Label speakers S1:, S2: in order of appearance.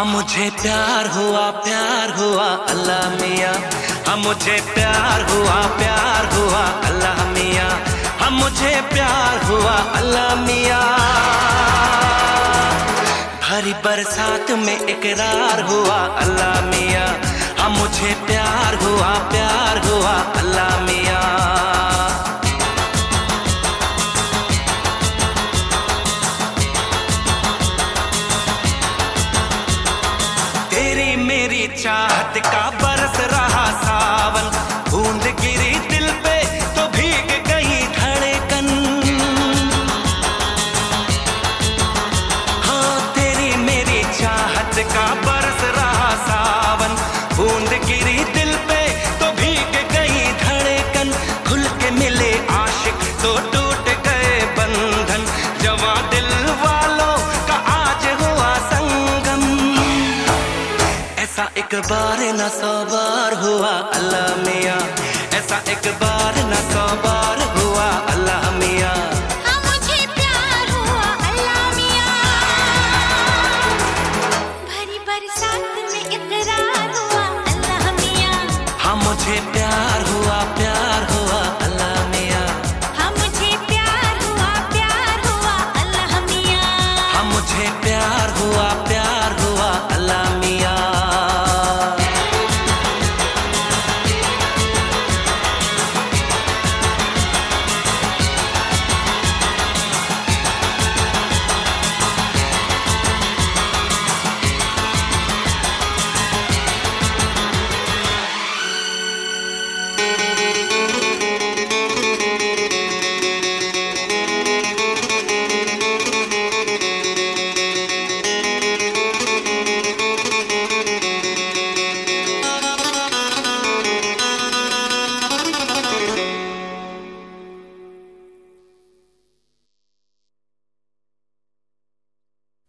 S1: मुझे प्यार हुआ प्यार हुआ, अल्लाह मियाँ। हम मुझे प्यार हुआ प्यार हुआ, अल्लाह मियाँ। हम मुझे प्यार हुआ, अल्लाह मियाँ। भरी बरसात में इकरार हुआ, अल्लाह मियाँ। हम मुझे प्यार हुआ प्यार हुआ, अल्लाह मियाँ। चाहत का बरस रहा सावन। बूंद गिरी दिल पे तो भीग गई धड़कन। हाँ तेरी मेरी चाहत का बरस रहा सावन। बूंद गिरी दिल पे तो भीग गई धड़कन। खुल के मिले आशिक तो ऐसा एक बार न सौ बार हुआ अल्लाह मिया। ऐसा एक बार न सौ बार हुआ अल्लाह मिया।
S2: हाँ,
S1: हाँ, मुझे प्यार हुआ प्यार हुआ अल्लाह मिया।
S2: हाँ, मुझे प्यार हुआ प्यार हुआ अल्लाह मिया।
S1: मुझे प्यार हुआ